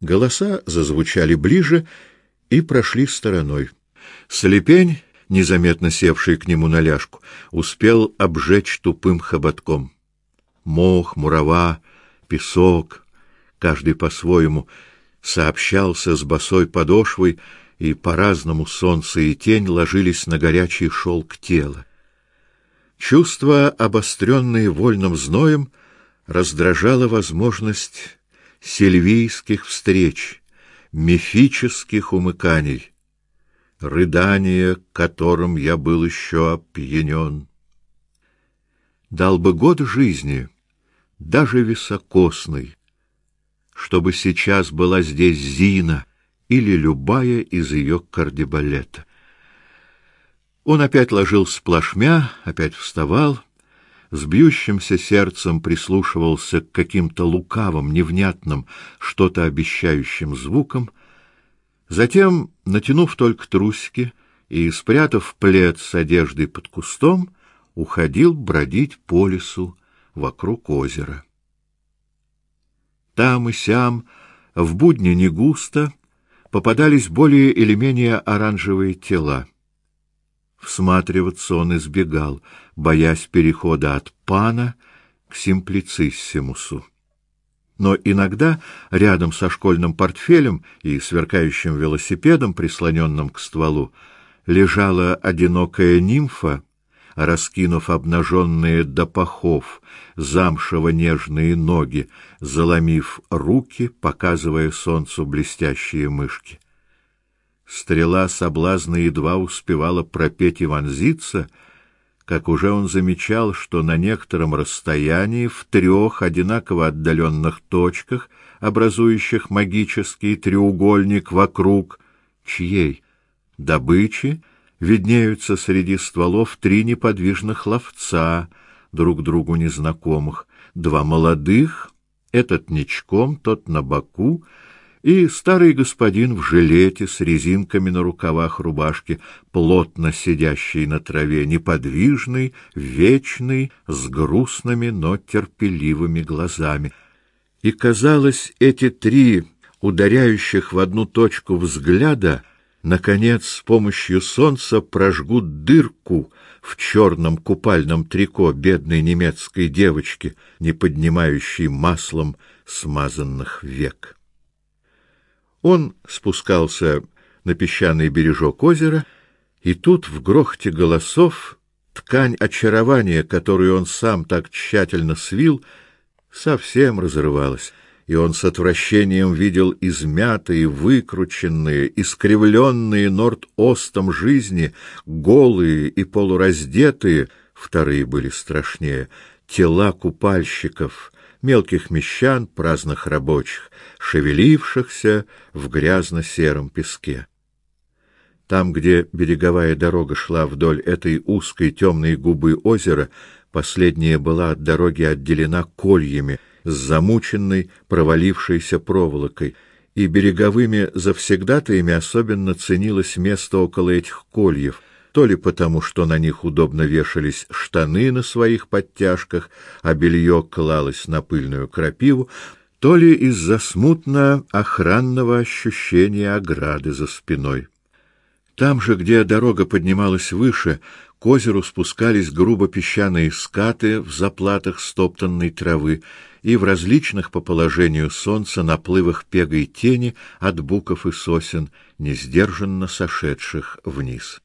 Голоса зазвучали ближе и прошли стороной. Слепень, незаметно севший к нему на ляжку, успел обжечь тупым хоботком. Мох, мурава, песок, каждый по-своему, сообщался с босой подошвой, и по-разному солнце и тень ложились на горячий шелк тела. Чувство, обостренное вольным зноем, раздражало возможность сильвийских встреч, мифических умыканий, рыдание, которым я был еще опьянен. Дал бы год жизни, даже високосный, чтобы сейчас была здесь Зина или любая из ее кардебалета. Он опять ложился плашмя, опять вставал, с бьющимся сердцем прислушивался к каким-то лукавым, невнятным, что-то обещающим звукам, затем, натянув только трусики и спрятав плед с одеждой под кустом, уходил бродить по лесу вокруг озера. Там и сям, в будни не густо, попадались более или менее оранжевые тела. Всматриваться он избегал, боясь перехода от пана к симплициссимусу. Но иногда рядом со школьным портфелем и сверкающим велосипедом, прислоненным к стволу, лежала одинокая нимфа, раскинув обнаженные до пахов замшево-нежные ноги, заломив руки, показывая солнцу блестящие мышки. Стрела соблазна едва успевала пропеть и вонзиться, как уже он замечал, что на некотором расстоянии в трех одинаково отдаленных точках, образующих магический треугольник вокруг чьей добычи, виднеются среди стволов три неподвижных ловца, друг другу незнакомых, два молодых, этот ничком, тот на боку, и старый господин в жилете с резинками на рукавах рубашки, плотно сидящий на траве, неподвижный, вечный, с грустными, но терпеливыми глазами. И казалось, эти три ударяющих в одну точку взгляда наконец с помощью солнца прожгут дырку в черном купальном трико бедной немецкой девочки, не поднимающей маслом смазанных век. Он спускался на песчаный бережок озера, и тут в грохоте голосов ткань очарования, которую он сам так тщательно свил, совсем разрывалась, и он с отвращением видел измятые, выкрученные, искривленные норд-остом жизни, голые и полураздетые, вторые были страшнее, тела купальщиков, мелких мещан, праздных рабочих, шевелившихся в грязно-сером песке. Там, где береговая дорога шла вдоль этой узкой темной губы озера, последняя была от дороги отделена кольями с замученной, провалившейся проволокой, и береговыми завсегдатаями особенно ценилось место около этих кольев — то ли потому, что на них удобно вешались штаны на своих подтяжках, а белье клалось на пыльную крапиву, то ли из-за смутно охранного ощущения ограды за спиной. Там же, где дорога поднималась выше, к озеру спускались грубо песчаные скаты в заплатах стоптанной травы и в различных по положению солнца наплывах пегой тени от буков и сосен, несдержанно сошедших вниз.